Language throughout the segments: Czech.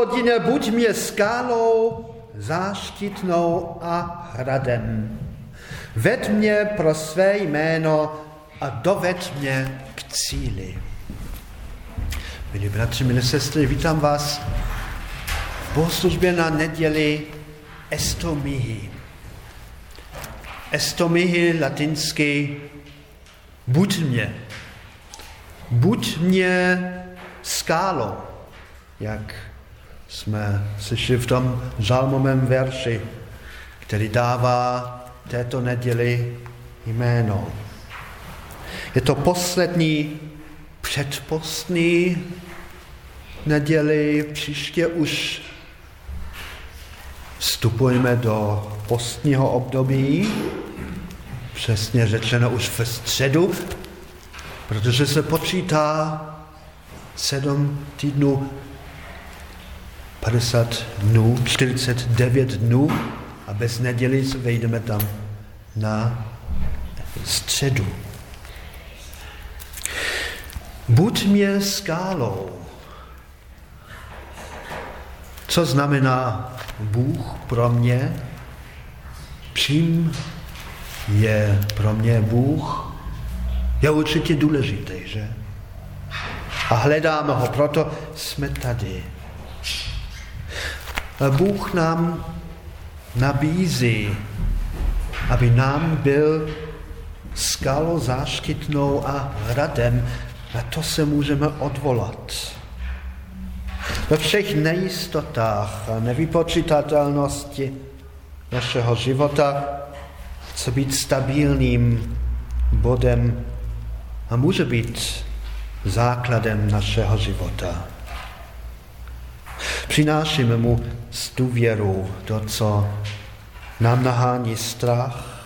Hospodine, buď mě skálou, záštitnou a hradem. Ved mě pro své jméno a doved mě k cíli. Milí bratři, milé sestry, vítám vás v bohoslužbě na neděli Estomihi. Estomihi latinsky buď mě. Buď mě skálou, jak jsme slyšeli v tom žalmovém verši, který dává této neděli jméno. Je to poslední předpostní neděli, příště už vstupujeme do postního období, přesně řečeno už ve středu, protože se počítá sedm týdnů, 50 dnů, 49 dnů a bez neděli se vejdeme tam na středu. Buď mě skálou. Co znamená Bůh pro mě? Čím je pro mě Bůh? Je určitě důležitý, že? A hledáme ho, proto jsme tady. Bůh nám nabízí, aby nám byl skalou záškytnou a hradem, na to se můžeme odvolat. Ve všech nejistotách a nevypočítatelnosti našeho života chce být stabilním bodem a může být základem našeho života. Přinášíme mu s důvěrou to, co nám nahání strach.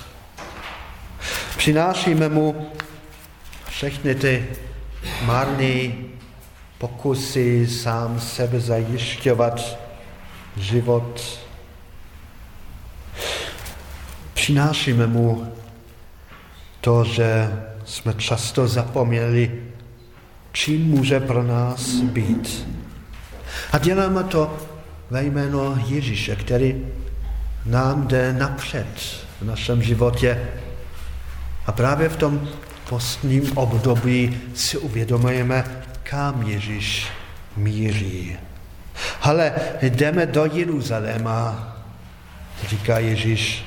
Přinášíme mu všechny ty marné pokusy sám sebe zajišťovat život. Přinášíme mu to, že jsme často zapomněli, čím může pro nás být. A děláme to ve jméno Ježíše, který nám jde napřed v našem životě. A právě v tom postním období si uvědomujeme, kam Ježíš míří. Ale jdeme do Jeruzaléma, říká Ježíš.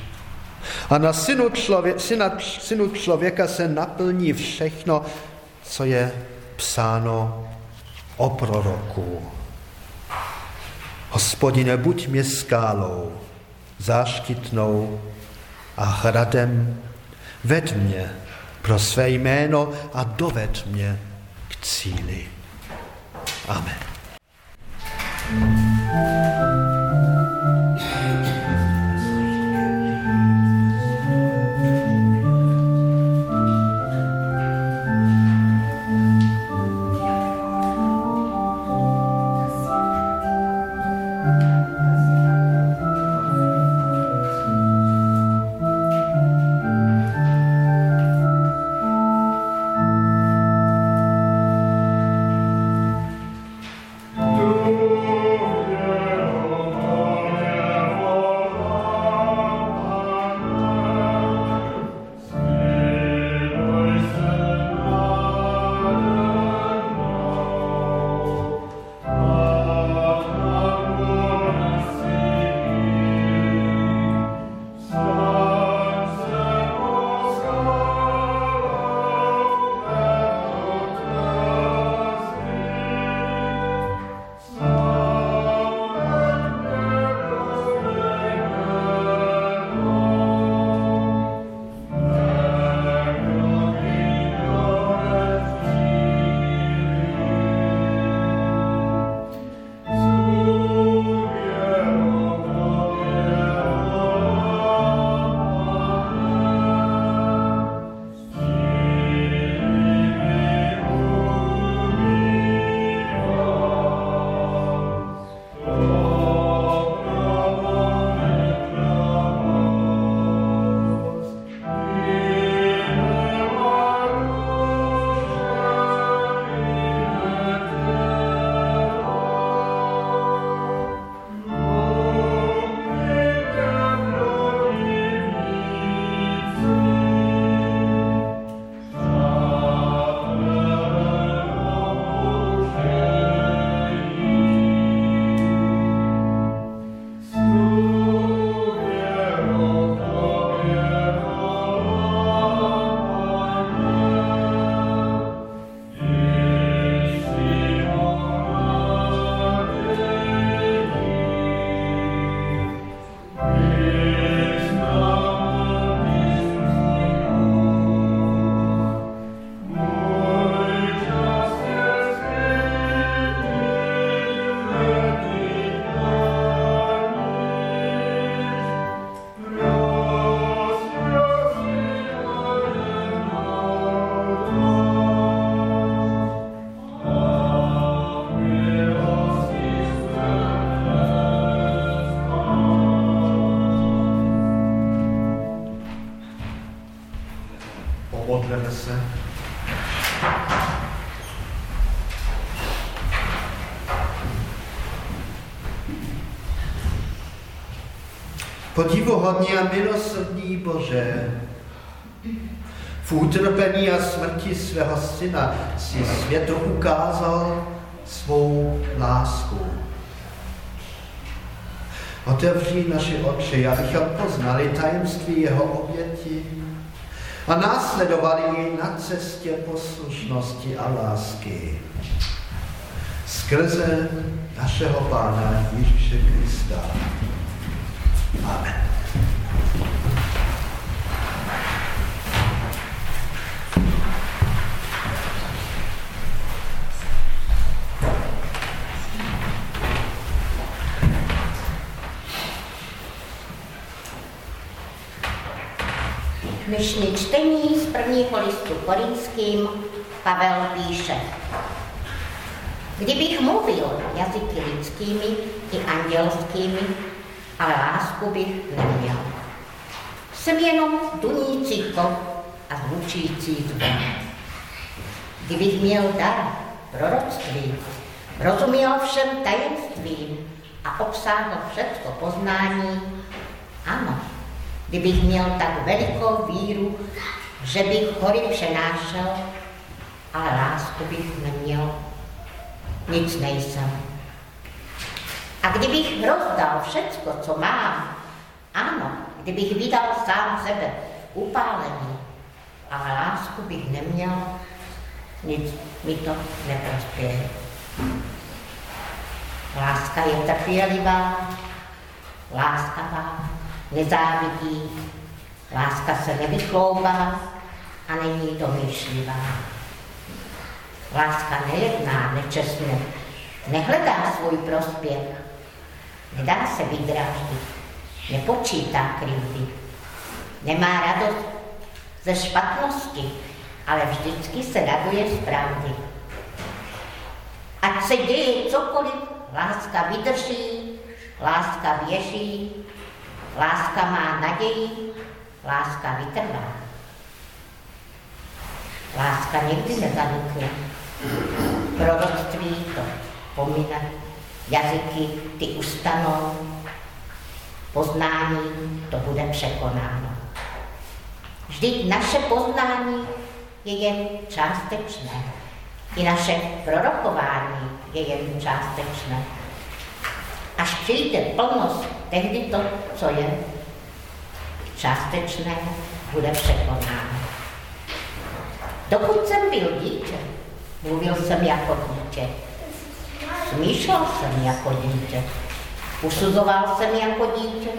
A na synu, člově, syna, synu člověka se naplní všechno, co je psáno o proroku. Hospodine, buď mě skálou, záškytnou a hradem, ved mě pro své jméno a doved mě k cíli. Amen. Pomodleme Podivuhodný a milosrdný Bože, v utrpení a smrti svého syna si světu ukázal svou lásku. Otevří naše oči, abychom poznali tajemství jeho oběti a následovali jej na cestě poslušnosti a lásky. Skrze našeho Pána Ježíše Krista. Amen. Dnešní čtení z prvního listu korinským Pavel píše. Kdybych mluvil jazyky lidskými i andělskými, ale lásku bych neměl. Jsem jenom dunící kov a zvučící zvon. Kdybych měl dar proroctví, rozuměl všem tajemstvím a obsáhl všechno poznání, ano, kdybych měl tak velikou víru, že bych hory přenášel, ale lásku bych neměl, nic nejsem. A kdybych rozdal všecko, co mám, ano, kdybych vydal sám sebe upálení, ale lásku bych neměl, nic mi to neprospěje. Láska je trpělivá, láskavá, nezávidí, láska se nevychloubá a není domýšlivá. Láska nejedná nečestně, nehledá svůj prospěch, nedá se vydráždit, nepočítá krivdy, nemá radost ze špatnosti, ale vždycky se raduje z pravdy. Ať se děje cokoliv, láska vydrží, láska věří, Láska má naději, láska vytrvá. Láska někdy nezanikne. Proroctví to pomine, jazyky ty ustanou, poznání to bude překonáno. Vždyť naše poznání je jen částečné. I naše prorokování je jen částečné. Až přijde plnost, tehdy to, co je částečné, bude překonáno. Dokud jsem byl dítě, mluvil jsem jako dítě. Smýšlel jsem jako dítě. Usuzoval jsem jako dítě.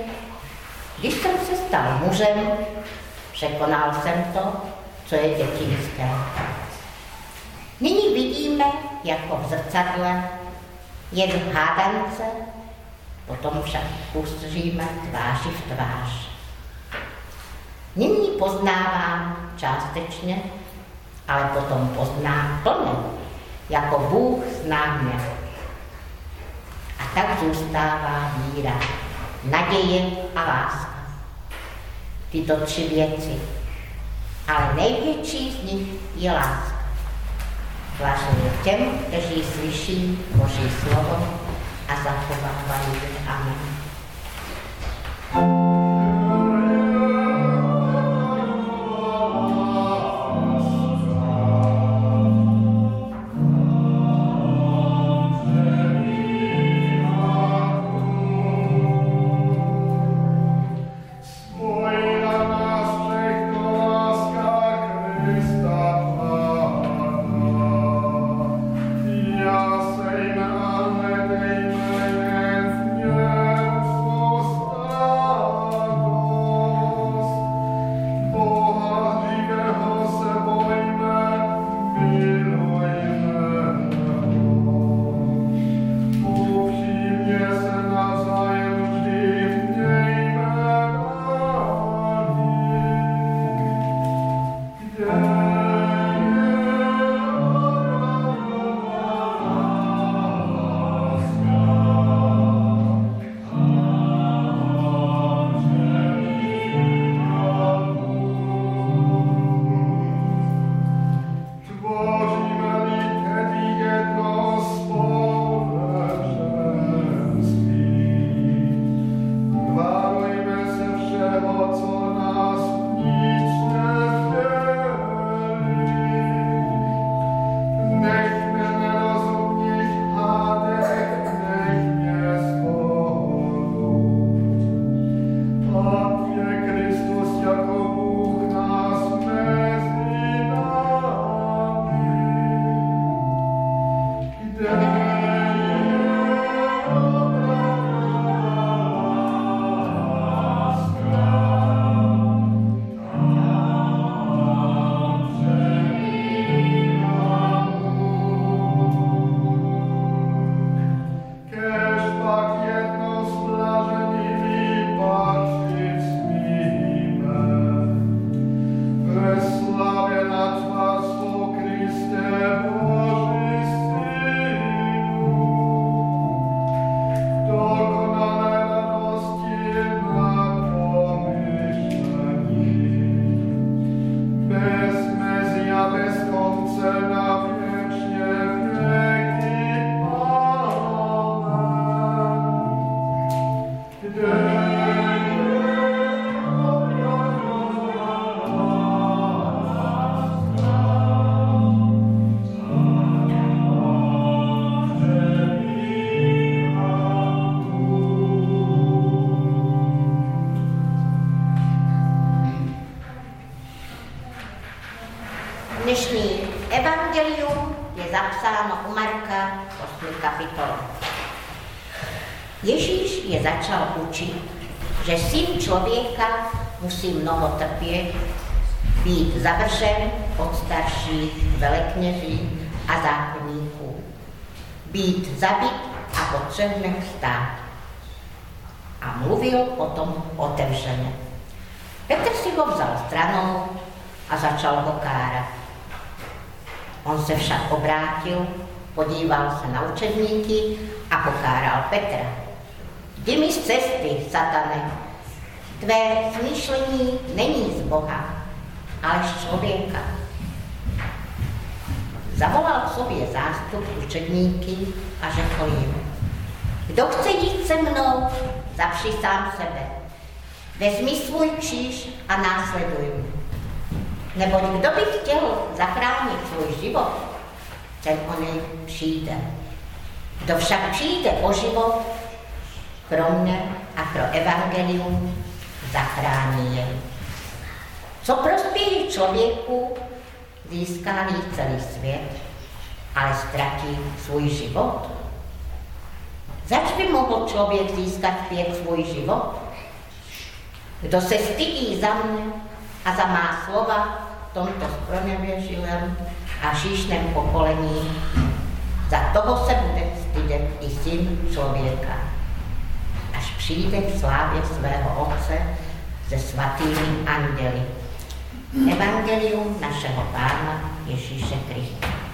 Když jsem se stal mužem, překonal jsem to, co je dětinské. Nyní vidíme jako v zrcadle jen hádance potom však ustříme tváři v tvář. Nyní poznávám částečně, ale potom poznám plně, jako Bůh zná mě. A tak zůstává víra, naděje a láska. Tyto tři věci. Ale největší z nich je láska. Zvláště těm, kteří slyší Boží slovo a zachovávají. Amen. zapsáno být zavržen od starších velekněží a zákonníků, být zabit a po třech dnech stát. A mluvil o tom otevřeně. Petr si ho vzal stranou a začal ho kárat. On se však obrátil, podíval se na učedníky a pokáral Petra. Jdi mi z cesty, satane. Tvé smýšlení není z Boha, ale člověka. Zavolal k sobě zástup učedníky a řekl jim, kdo chce jít se mnou, zapři sám sebe. Vezmi svůj kříž a následuj mě. Neboť kdo by chtěl zachránit svůj život, ten o něj přijde. Kdo však přijde o život, pro mě a pro evangelium, zachrání je. Co prospěje člověku, získá celý svět, ale ztratí svůj život? Zač by mohl člověk získat zpět svůj život? Kdo se stydí za mne a za má slova v tomto spronevěřilém a šíšném pokolení, za toho se bude stydět i syn člověka, až přijde v slávě svého Otce se svatými anděli. Evangelium našeho Pána Ježíše Krista.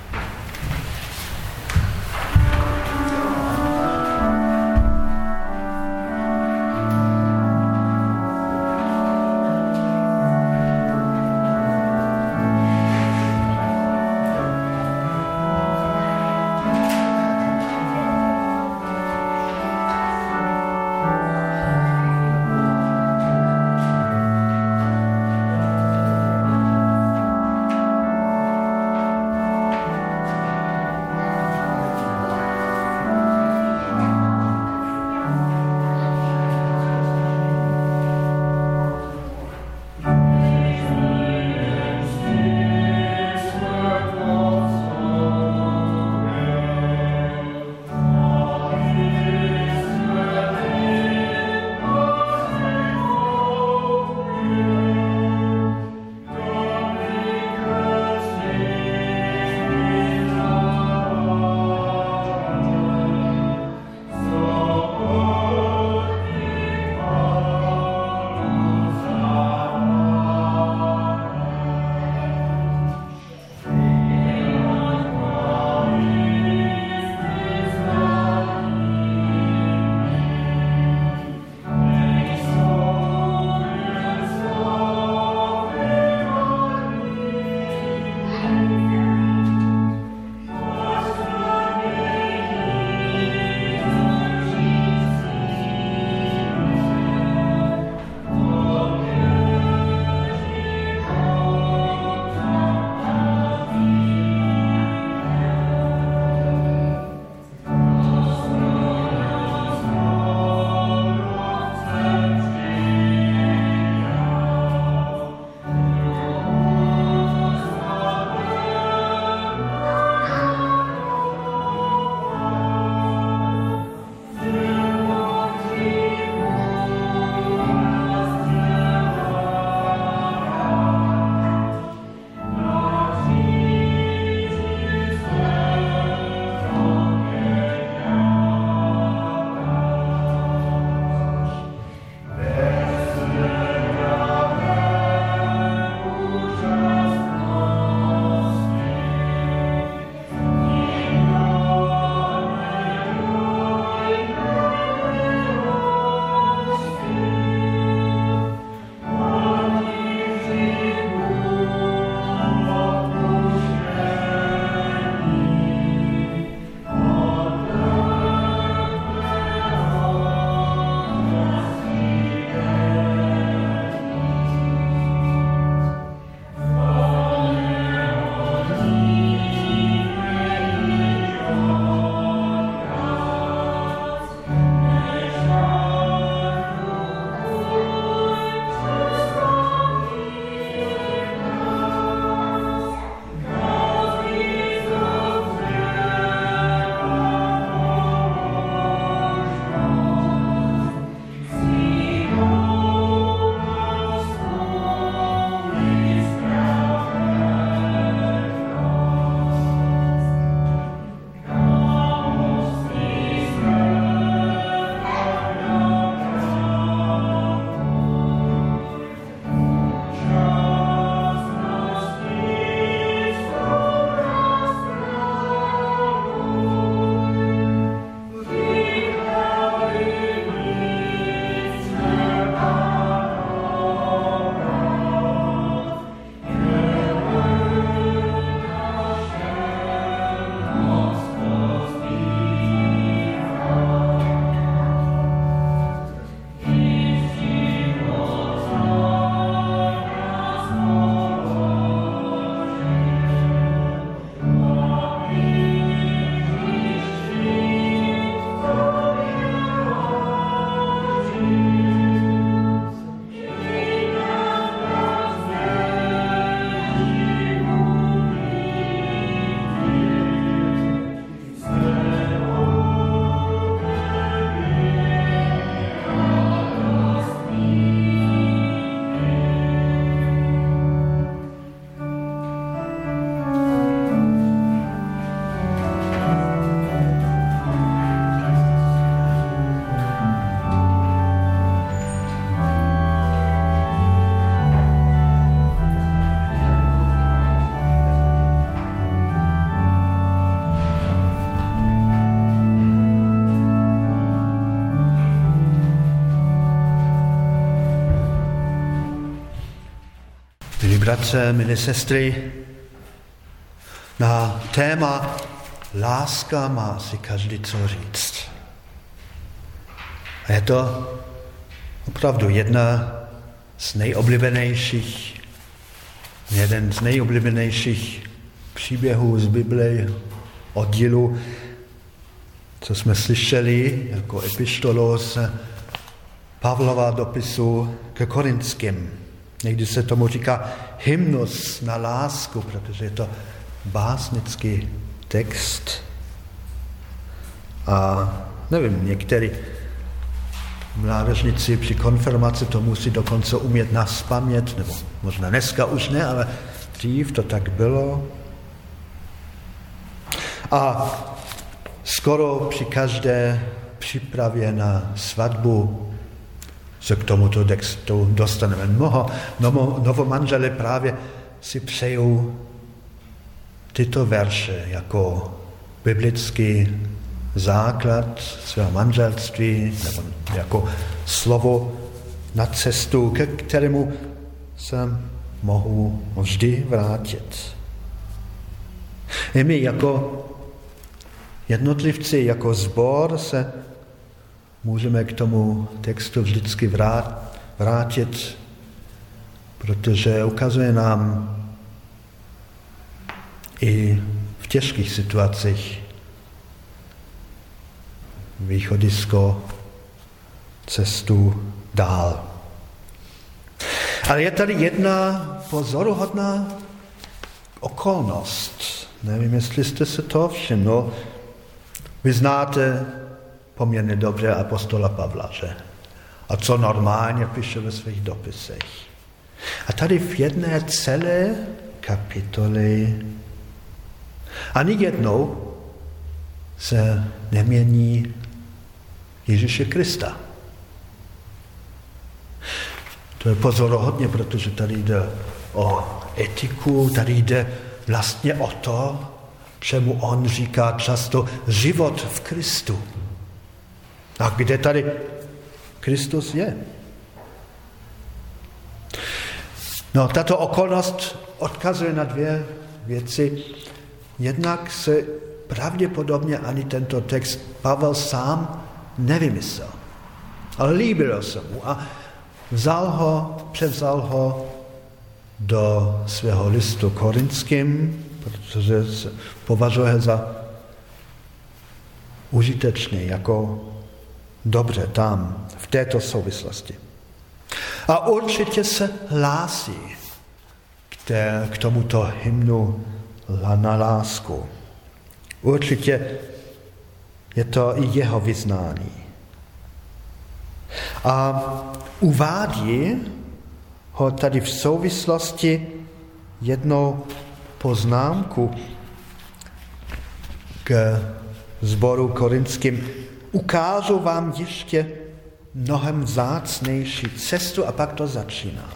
Bratře, milé sestry, na téma láska má si každý co říct. A je to opravdu jedna z nejoblíbenějších, jeden z nejoblíbenějších příběhů z Bible, oddílu, co jsme slyšeli jako epištolo z Pavlova dopisu ke Korinským. Někdy se tomu říká hymnus na lásku, protože je to básnický text. A nevím, některý mládežníci při konfirmaci to musí dokonce umět na spamět, nebo možná dneska už ne, ale dřív to tak bylo. A skoro při každé přípravě na svatbu se k tomuto textu dostaneme. Mnoho novo, novomanžele právě si přejou tyto verše jako biblický základ svého manželství nebo jako slovo na cestu, ke kterému se mohu vždy vrátit. I my jako jednotlivci, jako zbor se můžeme k tomu textu vždycky vrátit, protože ukazuje nám i v těžkých situacích východisko, cestu dál. Ale je tady jedna pozoruhodná okolnost. Nevím, jestli jste se to všiml. Vy znáte poměrně dobře apostola Pavla, že? A co normálně píše ve svých dopisech. A tady v jedné celé kapitole ani jednou se nemění Ježíše Krista. To je pozorohodně, protože tady jde o etiku, tady jde vlastně o to, čemu on říká často život v Kristu. A kde tady Kristus je? No, tato okolnost odkazuje na dvě věci. Jednak se pravděpodobně ani tento text Pavel sám nevymyslel, ale líbilo se mu a vzal ho, převzal ho do svého listu korinským, protože se považuje za užitečný, jako dobře tam, v této souvislosti. A určitě se hlásí k, té, k tomuto hymnu na lásku. Určitě je to i jeho vyznání. A uvádí ho tady v souvislosti jednou poznámku k zboru korinským. Ukážu vám ještě mnohem vzácnější cestu a pak to začíná.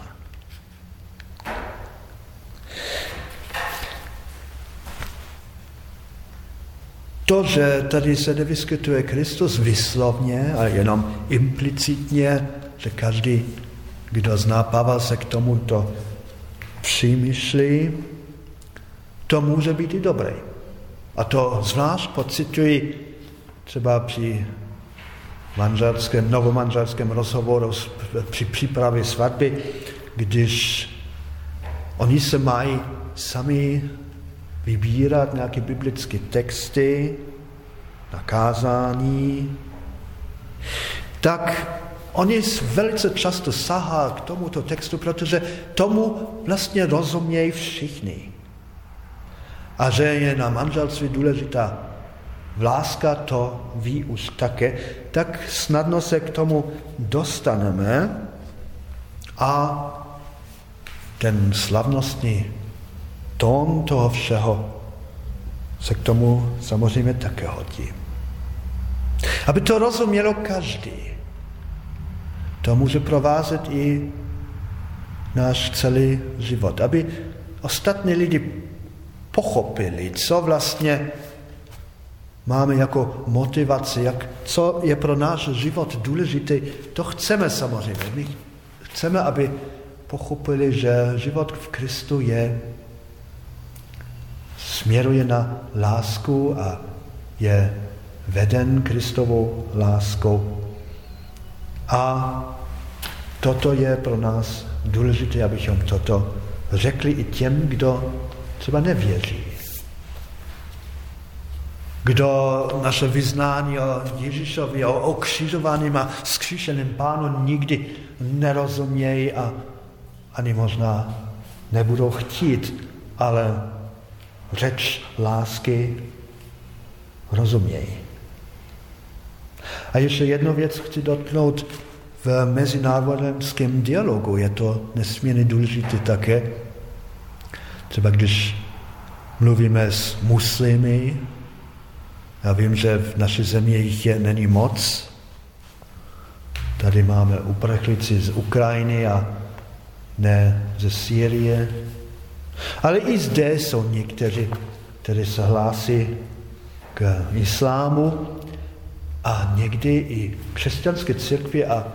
To, že tady se nevyskytuje Kristus vyslovně, ale jenom implicitně, že každý, kdo zná Pavel, se k tomuto přimyšlí, to může být i dobré. A to zvlášť pocituji třeba při manželském, novomanželském rozhovoru při přípravě svatby, když oni se mají sami vybírat nějaké biblické texty, nakázání, tak oni velice často sahá k tomuto textu, protože tomu vlastně rozumějí všichni. A že je na manželství důležitá láska, to ví už také, tak snadno se k tomu dostaneme a ten slavnostní tón toho všeho se k tomu samozřejmě také hodí. Aby to rozumělo každý. To může provázet i náš celý život. Aby ostatní lidi pochopili, co vlastně máme jako motivaci, jak, co je pro náš život důležité, to chceme samozřejmě. My chceme, aby pochopili, že život v Kristu je, směruje na lásku a je veden Kristovou láskou. A toto je pro nás důležité, abychom toto řekli i těm, kdo třeba nevěří. Kdo naše vyznání o Ježíšovi, o okřižovaným a skříšeným pánu nikdy nerozumějí a ani možná nebudou chtít, ale řeč lásky rozumějí. A ještě jednu věc chci dotknout v mezináboženském dialogu. Je to nesmírně důležité také. Třeba když mluvíme s muslimy, já vím, že v naší zemi jich je, není moc. Tady máme uprchlíci z Ukrajiny a ne ze Sýrie. Ale i zde jsou někteří, kteří se hlásí k islámu a někdy i křesťanské církvy a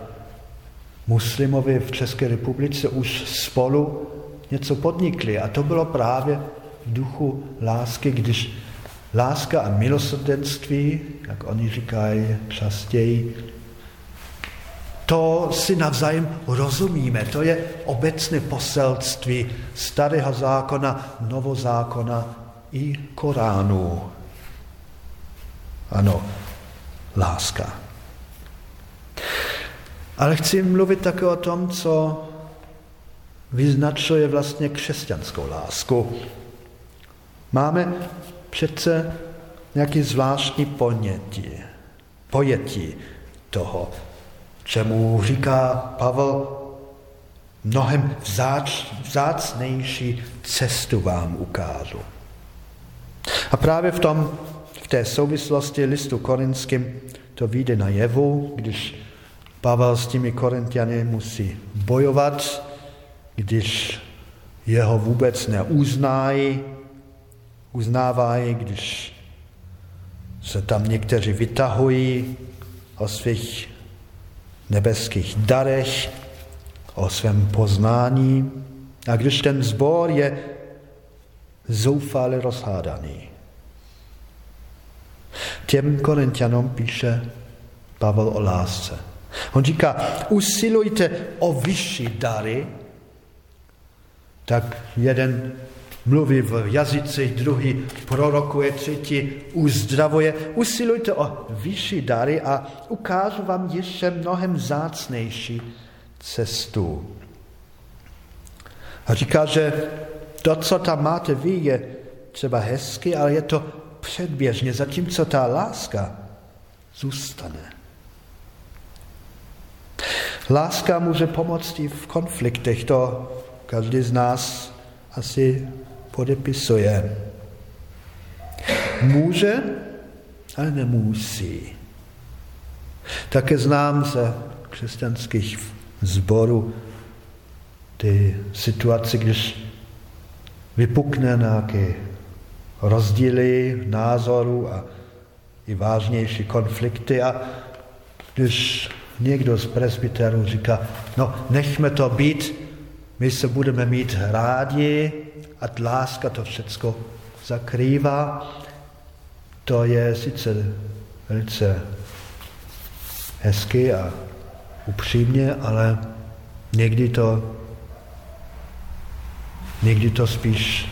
muslimovi v České republice už spolu něco podnikli. A to bylo právě v duchu lásky, když láska a milosrdenství, jak oni říkají častěji, to si navzájem rozumíme. To je obecné poselství starého zákona, novozákona i Koránu. Ano, láska. Ale chci mluvit také o tom, co vyznačuje vlastně křesťanskou lásku. Máme přece nějaký zvláštní ponětí, pojetí toho, čemu říká Pavel, mnohem vzáč, vzácnější cestu vám ukážu. A právě v, tom, v té souvislosti listu korinským to vyjde na jevu, když Pavel s těmi korintiany musí bojovat, když jeho vůbec neuznají, uznávají, když se tam někteří vytahují o svých nebeských darech, o svém poznání. A když ten zbor je zoufale rozhádaný. Těm korintianům píše Pavel o lásce. On říká, usilujte o vyšší dary, tak jeden mluví v jazycích, druhý prorokuje, třetí uzdravuje. Usilujte o vyšší dary a ukážu vám ještě mnohem zácnější cestu. A říká, že to, co tam máte vy, je třeba hezky, ale je to předběžně, zatímco ta láska zůstane. Láska může pomoct i v konfliktech, to každý z nás asi podepisuje. Může, ale nemusí. Také znám ze křesťanských zborů ty situace, když vypukne nějaké rozdíly názoru a i vážnější konflikty a když někdo z presbyterů říká, no nechme to být, my se budeme mít rádi a láska to všecko zakrývá. To je sice velice hezky a upřímně, ale někdy to, někdy to spíš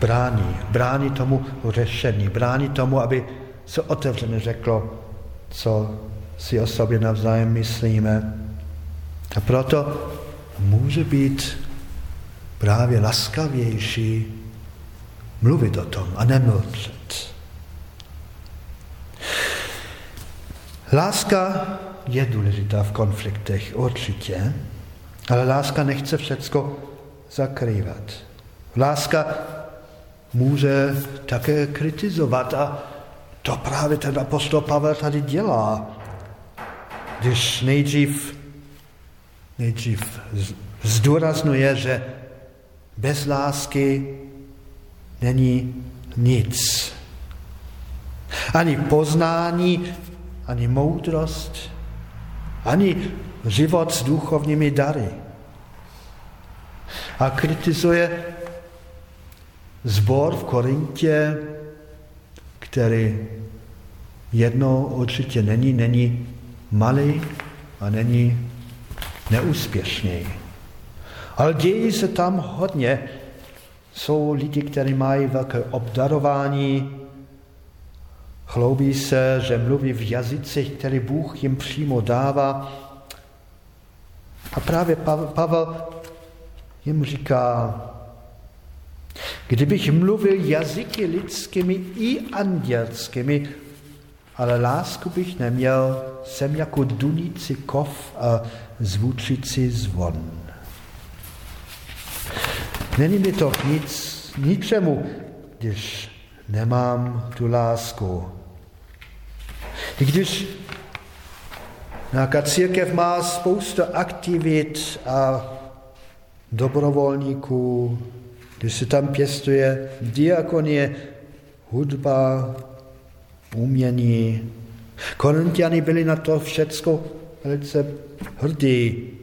brání. Brání tomu řešení, brání tomu, aby se otevřeně řeklo, co si o sobě navzájem myslíme. A proto může být právě laskavější mluvit o tom a nemlčet. Láska je důležitá v konfliktech, určitě, ale láska nechce všecko zakrývat. Láska může také kritizovat a to právě ten apostol Pavel tady dělá. Když nejdřív, nejdřív zdůraznuje, že bez lásky není nic. Ani poznání, ani moudrost, ani život s duchovními dary. A kritizuje zbor v Korintě, který jednou určitě není, není malý a není neúspěšný. Ale dějí se tam hodně. Jsou lidi, kteří mají velké obdarování, chloubí se, že mluví v jazycích, který Bůh jim přímo dává. A právě Pavel jim říká, kdybych mluvil jazyky lidskými i andělskými, ale lásku bych neměl, jsem jako dunící kov a zvučící zvon. Není mi to nic, ničemu, když nemám tu lásku. I když nějaká církev má spoustu aktivit a dobrovolníků, když se tam pěstuje diakonie, hudba, umění. Korintiani byli na to všecko velice hrdí.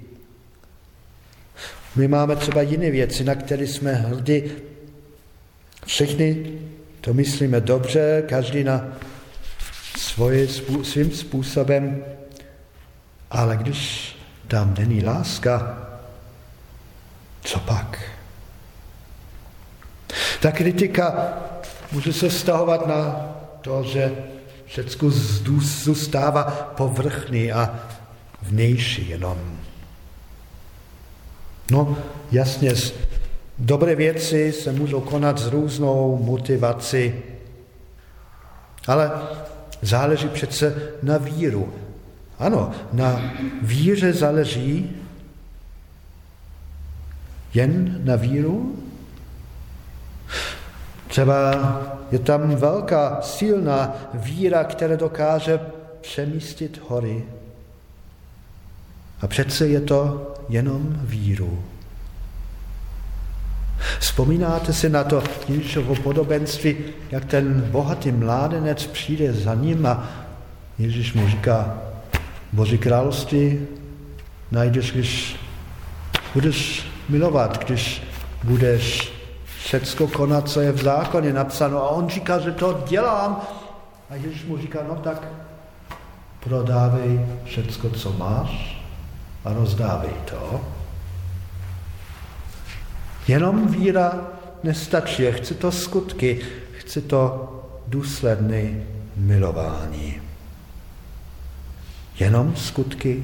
My máme třeba jiné věci, na které jsme hrdí. Všichni to myslíme dobře, každý na svoje, svým způsobem, ale když tam není láska, co pak? Ta kritika může se stahovat na to, že všechno zůstává povrchní a vnější jenom. No, jasně, dobré věci se můžou konat s různou motivací, ale záleží přece na víru. Ano, na víře záleží jen na víru? Třeba je tam velká, silná víra, která dokáže přemístit hory. A přece je to jenom víru. Vzpomínáte si na to Ježíšovo podobenství, jak ten bohatý mládenec přijde za ním a Ježíš mu říká, Boží království najdeš, když budeš milovat, když budeš všecko konat, co je v zákoně napsáno. A on říká, že to dělám. A Ježíš mu říká, no tak prodávej všecko, co máš a rozdávej to. Jenom víra nestačí, chce to skutky, chce to důsledné milování. Jenom skutky.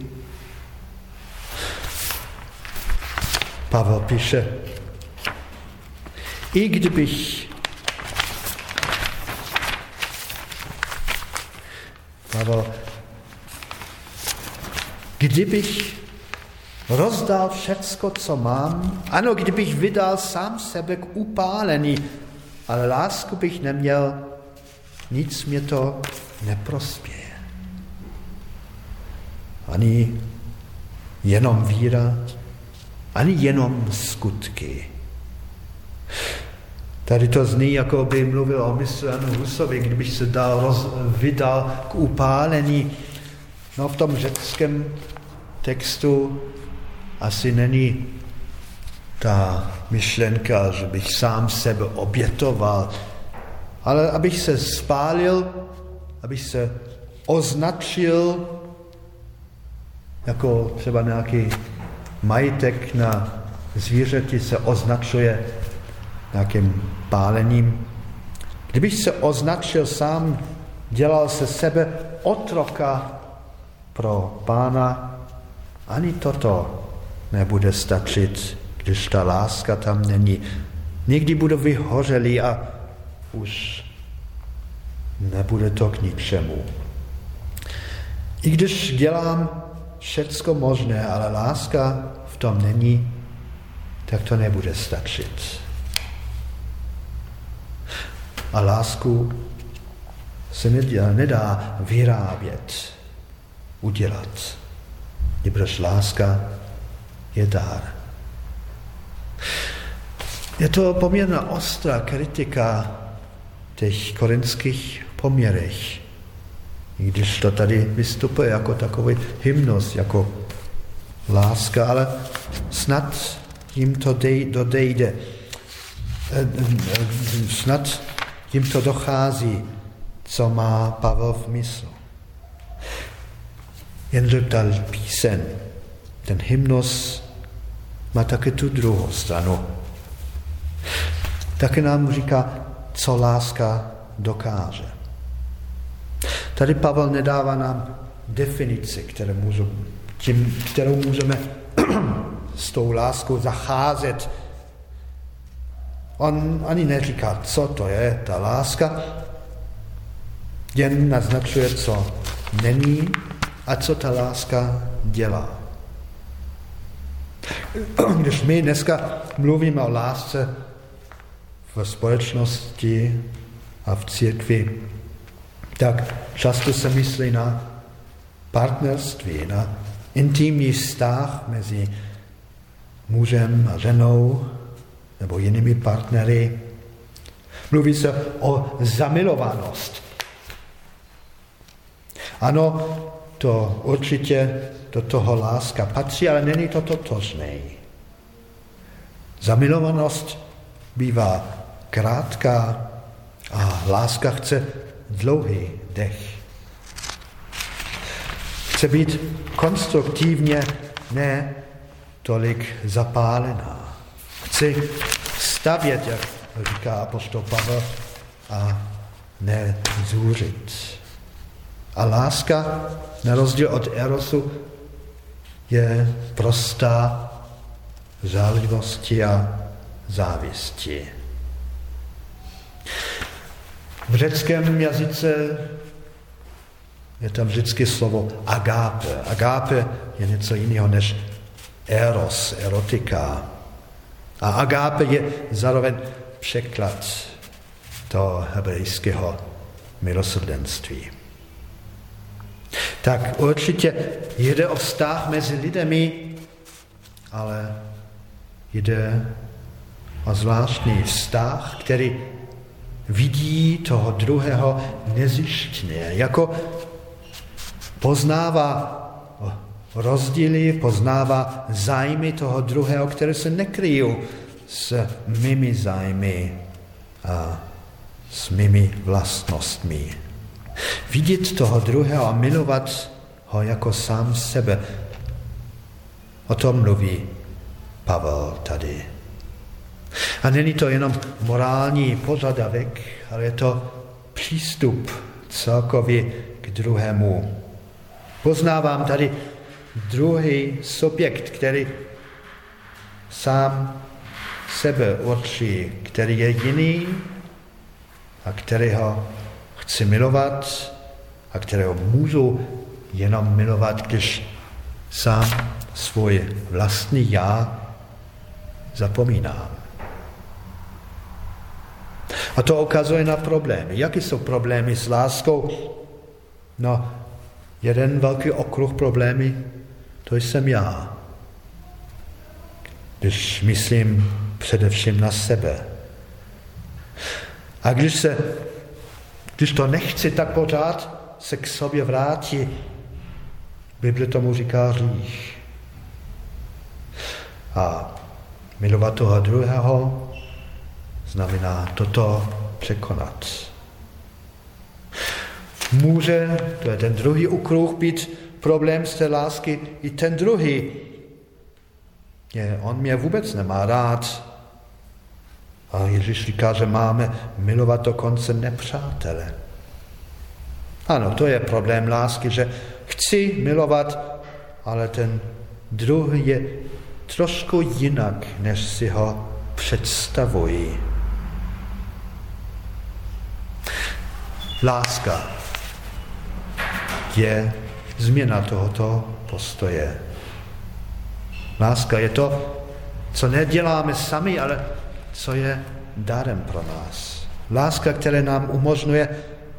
Pavel píše, i kdybych Pavel, kdybych rozdal všecko, co mám, ano, kdybych vydal sám sebe k upálení, ale lásku bych neměl, nic mě to neprospěje. Ani jenom víra, ani jenom skutky. Tady to zní, jako by mluvil o Janu Husovi, kdybych se dal, roz, vydal k upálení. No v tom řeckém textu asi není ta myšlenka, že bych sám sebe obětoval, ale abych se spálil, abych se označil jako třeba nějaký majitek na zvířeti se označuje nějakým pálením. Kdybych se označil sám, dělal se sebe otroka pro pána, ani toto nebude stačit, když ta láska tam není. Někdy budu vyhořelý a už nebude to k ničemu. I když dělám všecko možné, ale láska v tom není, tak to nebude stačit. A lásku se nedá vyrábět, udělat. Nebož láska je dár. Je to poměrně ostrá kritika těch korinských poměrech. I když to tady vystupuje jako takový hymnos, jako láska, ale snad jim to dojde. Eh, eh, snad jim to dochází, co má Pavel v mysli. Jenže ta písen, ten hymnos má také tu druhou stranu. Také nám říká, co láska dokáže. Tady Pavel nedává nám definici, které můžu, tím, kterou můžeme s tou láskou zacházet. On ani neříká, co to je ta láska, jen naznačuje, co není a co ta láska dělá. Když my dneska mluvíme o lásce v společnosti a v církvi, tak často se myslí na partnerství, na intimní vztah mezi mužem a ženou nebo jinými partnery. Mluví se o zamilovanost. Ano, to určitě do toho láska patří, ale není to totožné. Zamilovanost bývá krátká a láska chce dlouhý dech. Chce být konstruktivně, ne tolik zapálená. Chci stavět, jak říká apostol Pavel, a ne zůřit. A láska, na rozdíl od erosu, je prostá zálivosti a závisti. V řeckém jazyce je tam vždycky slovo agápe. Agápe je něco jiného než eros, erotika. A agápe je zároveň překlad toho hebrejského milosrdenství. Tak určitě jde o vztah mezi lidmi, ale jde o zvláštní vztah, který vidí toho druhého nezištně, jako poznává rozdíly, poznává zájmy toho druhého, které se nekryjí s mými zájmy a s mými vlastnostmi. Vidět toho druhého a milovat ho jako sám sebe. O tom mluví Pavel tady. A není to jenom morální požadavek, ale je to přístup celkově k druhému. Poznávám tady druhý subjekt, který sám sebe určí, který je jiný a kterého chci milovat a kterého můžu jenom milovat, když sám svůj vlastní já zapomínám. A to ukazuje na problémy. Jaké jsou problémy s láskou? No, jeden velký okruh problémy, to jsem já. Když myslím především na sebe. A když, se, když to nechci, tak pořád se k sobě vrátí. Bible tomu říká hřích. A milovat toho druhého znamená toto překonat. Může, to je ten druhý okruh, být problém z té lásky i ten druhý. Je, on mě vůbec nemá rád. A Ježíš říká, že máme milovat dokonce nepřátele. Ano, to je problém lásky, že chci milovat, ale ten druhý je trošku jinak, než si ho představuji. Láska je změna tohoto postoje. Láska je to, co neděláme sami, ale co je darem pro nás. Láska, která nám umožňuje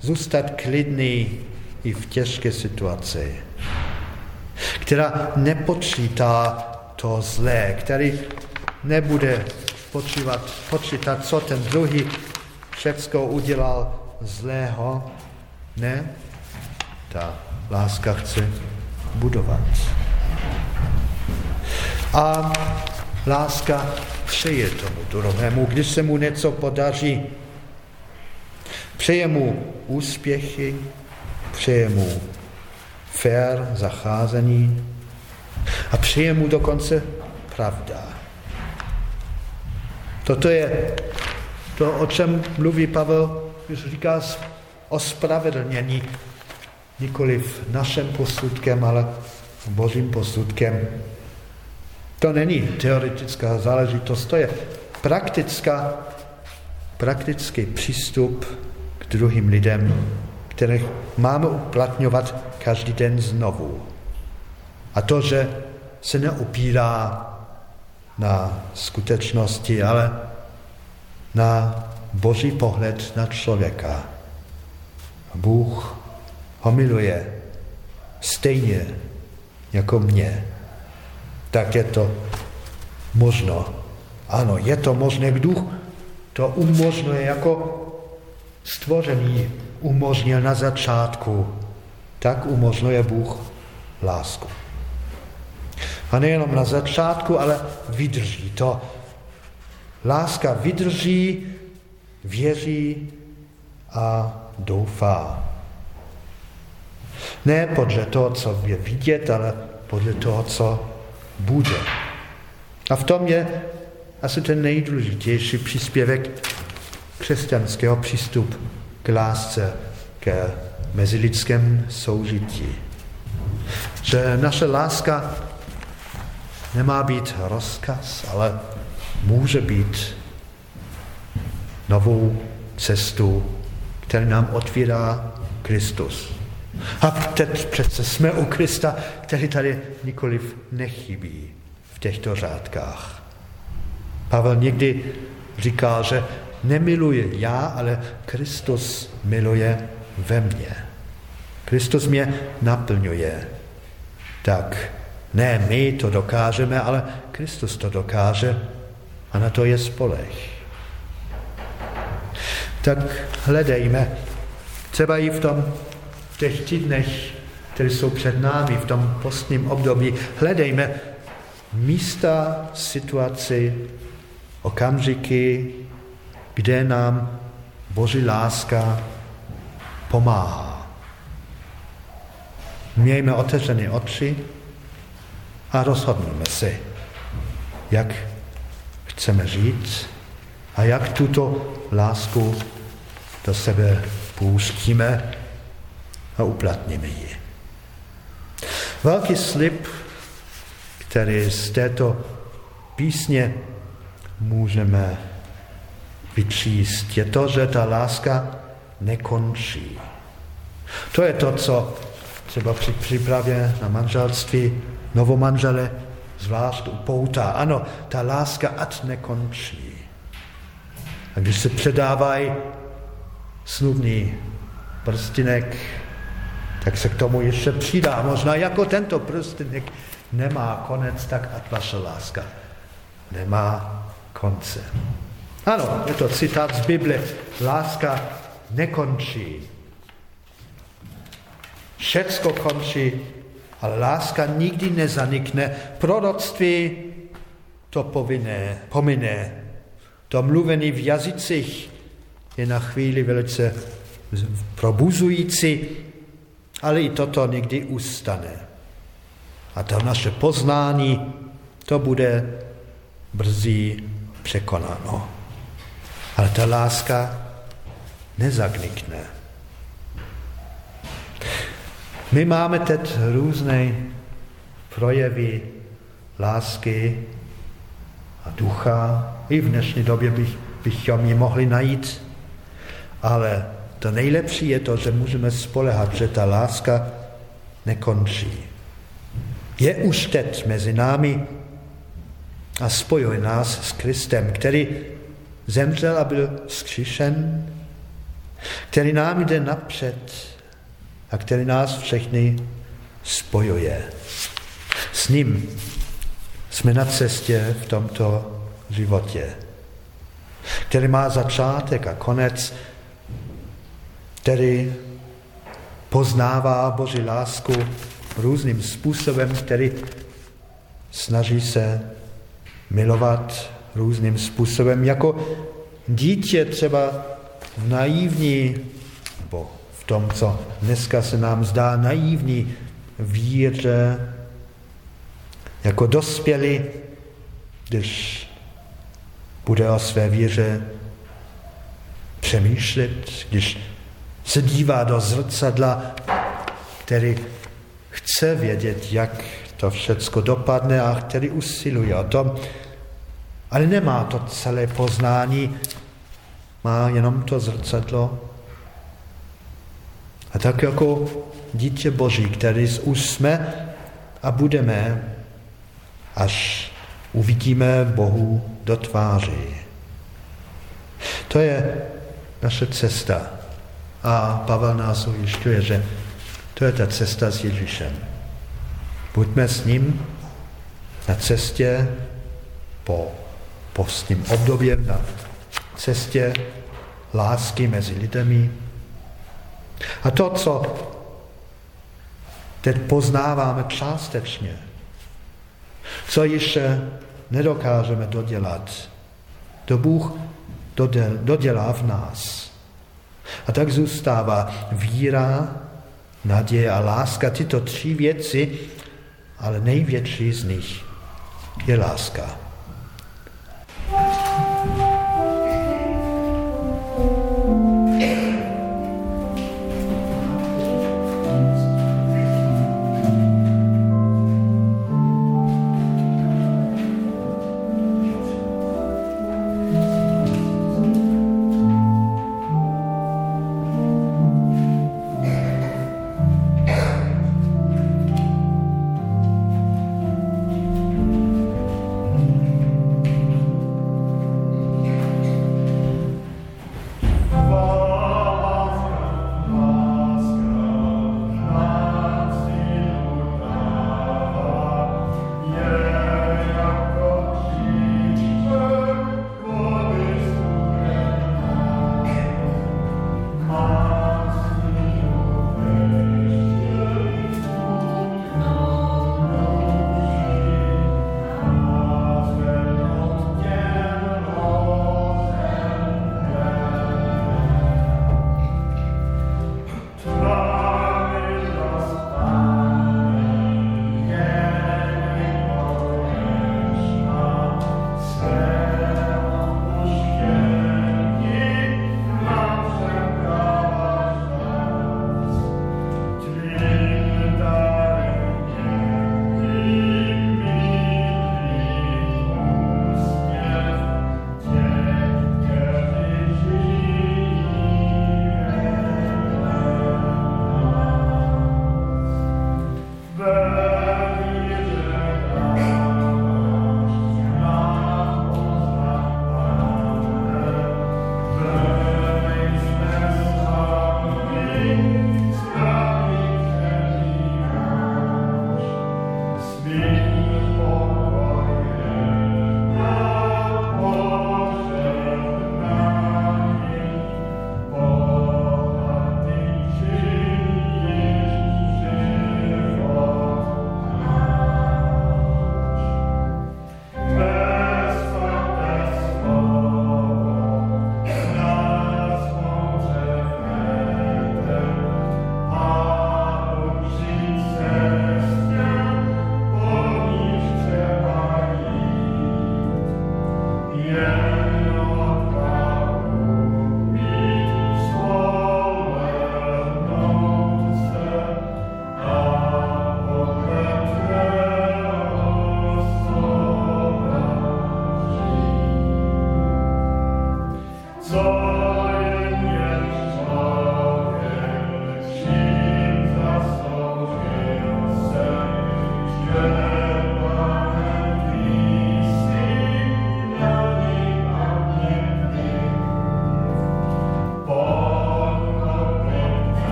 zůstat klidný i v těžké situaci. Která nepočítá to zlé, který nebude počívat, počítat, co ten druhý všecko udělal zlého. Ne, ta láska chce budovat. A Láska přeje tomu druhému, když se mu něco podaří. Přeje mu úspěchy, přeje mu fair zacházení a přeje mu dokonce pravda. Toto je to, o čem mluví Pavel, když říká o spravedlnění, nikoliv našem posudkem, ale božím posudkem. To není teoretická záležitost, to je praktická, praktický přístup k druhým lidem, který máme uplatňovat každý den znovu. A to, že se neupírá na skutečnosti, ale na boží pohled na člověka. Bůh ho miluje stejně jako mě. Tak je to možno. Ano, je to možné. Duch to umožňuje jako stvoření umožnil na začátku. Tak umožňuje Bůh lásku. A nejenom na začátku, ale vydrží to. Láska vydrží, věří a doufá. Ne podle toho, co je vidět, ale podle toho, co bude. A v tom je asi ten nejdůležitější příspěvek křesťanského přístup k lásce, k mezilidském soužití. Že naše láska nemá být rozkaz, ale může být novou cestu, který nám otvírá Kristus. A teď přece jsme u Krista, který tady nikoliv nechybí v těchto řádkách. Pavel někdy říká, že nemiluje já, ale Kristus miluje ve mně. Kristus mě naplňuje. Tak ne my to dokážeme, ale Kristus to dokáže a na to je spolech. Tak hledejme, třeba i v tom, těch týdnech, které jsou před námi, v tom postním období, hledejme místa, situaci, okamžiky, kde nám Boží láska pomáhá. Mějme otevřené oči a rozhodneme si, jak chceme žít a jak tuto lásku do sebe pustíme a uplatníme ji. Velký slib, který z této písně můžeme vyčíst, je to, že ta láska nekončí. To je to, co třeba při přípravě na manželství novomanžele zvlášť upoutá. Ano, ta láska ať nekončí. A když se předávají snubný prstinek, tak se k tomu ještě přidá. Možná jako tento prstinek nemá konec, tak ať vaše láska nemá konce. Ano, je to citát z Bible. Láska nekončí. Všecko končí, ale láska nikdy nezanikne. Proroctví to povinné, pominné. To mluvení v jazycích je na chvíli velice probuzující, ale i toto někdy ustane. A to naše poznání, to bude brzy překonáno. Ale ta láska nezagnikne. My máme teď různé projevy lásky a ducha. I v dnešní době bych, bychom ji mohli najít. Ale to nejlepší je to, že můžeme spolehat, že ta láska nekončí. Je už teď mezi námi a spojuje nás s Kristem, který zemřel a byl zkříšen, který nám jde napřed a který nás všechny spojuje. S ním jsme na cestě v tomto životě, který má začátek a konec, který poznává Boží lásku různým způsobem, který snaží se milovat různým způsobem. Jako dítě třeba v naivní, nebo v tom, co dneska se nám zdá naivní víře, jako dospělí, když bude o své víře přemýšlet, když se dívá do zrcadla, který chce vědět, jak to všecko dopadne a který usiluje o tom, ale nemá to celé poznání, má jenom to zrcadlo. A tak jako dítě Boží, který jsme a budeme, až uvidíme Bohu do tváří. To je naše cesta. A Pavel nás ujišťuje, že to je ta cesta s Ježíšem. Buďme s ním na cestě po postním období, na cestě lásky mezi lidmi. A to, co teď poznáváme částečně, co ještě nedokážeme dodělat, to Bůh dodělá v nás. A tak zůstává víra, naděje a láska, tyto tři věci, ale největší z nich je láska.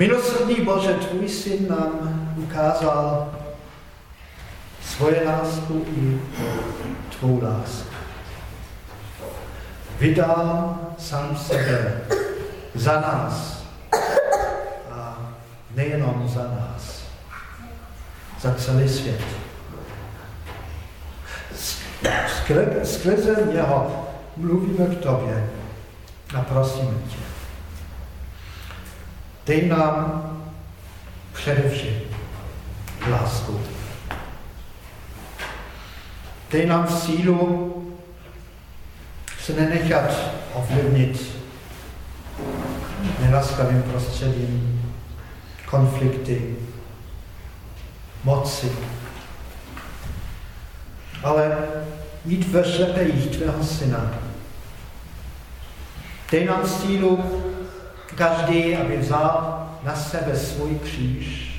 Milosrdný Bože, tvůj syn nám ukázal svoje lásku i tvou lásku. Vydám sám sebe za nás a nejenom za nás, za celý svět. Skrze něho mluvíme k tobě a prosíme tě. Dej nám především lásku. Dej nám sílu se nenechat ovlivnit nelaskavým prostředím, konflikty, moci, ale jít ve řepejích tvého syna. Dej nám sílu každý, aby vzal na sebe svůj kříž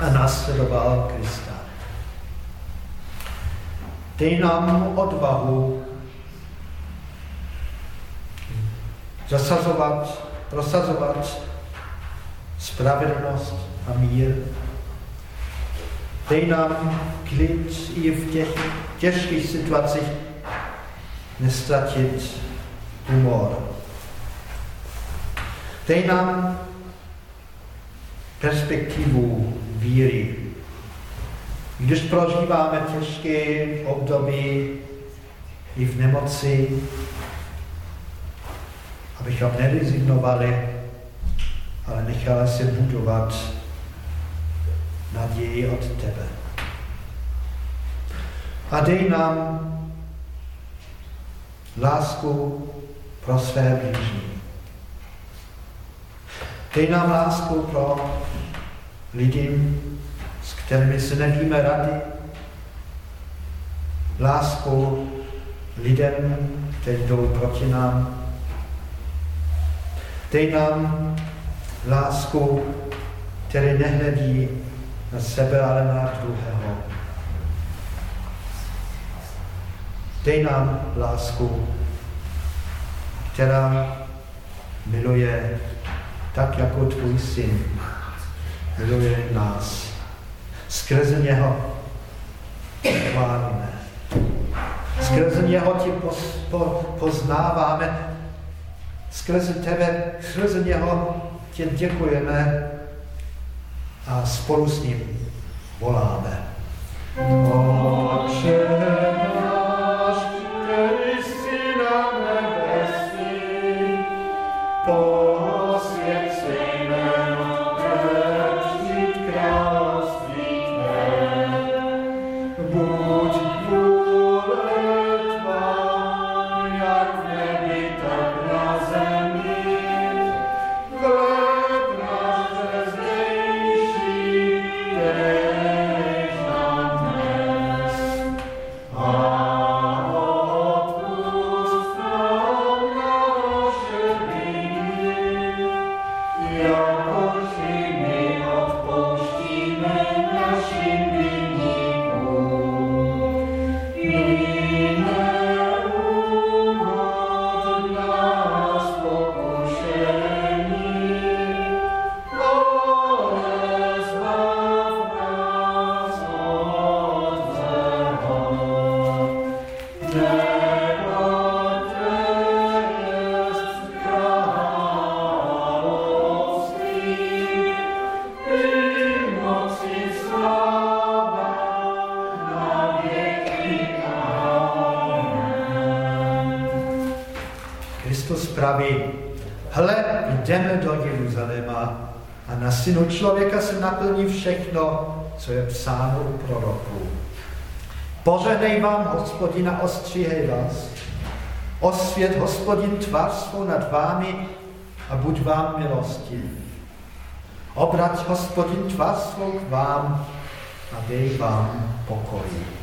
a následoval Krista. Dej nám odvahu zasazovat, prosazovat spravedlnost a mír. Dej nám klid i v těch těžkých situacích nestratit humor. Dej nám perspektivu víry. Když prožíváme těžké období i v nemoci, abychom nerezignovali, ale nechali se budovat naději od tebe. A dej nám lásku pro své blížní. Dej nám lásku pro lidi, s kterými se nevíme rady. Lásku lidem, kteří jdou proti nám. Dej nám lásku, který nehledí na sebe, ale na druhého. Dej nám lásku, která miluje tak jako tvůj syn miluje nás. Skrze něho chválíme. Skrze něho ti poznáváme. Skrze tebe, skrze něho tě děkujeme a spolu s ním voláme. Oče člověka se naplní všechno, co je psáno u proroků. Pořehnej vám, hospodina, ostříhej vás. Osvět hospodin tvář svou nad vámi a buď vám milostiv. Obrať hospodin tvář svou k vám a dej vám pokoj.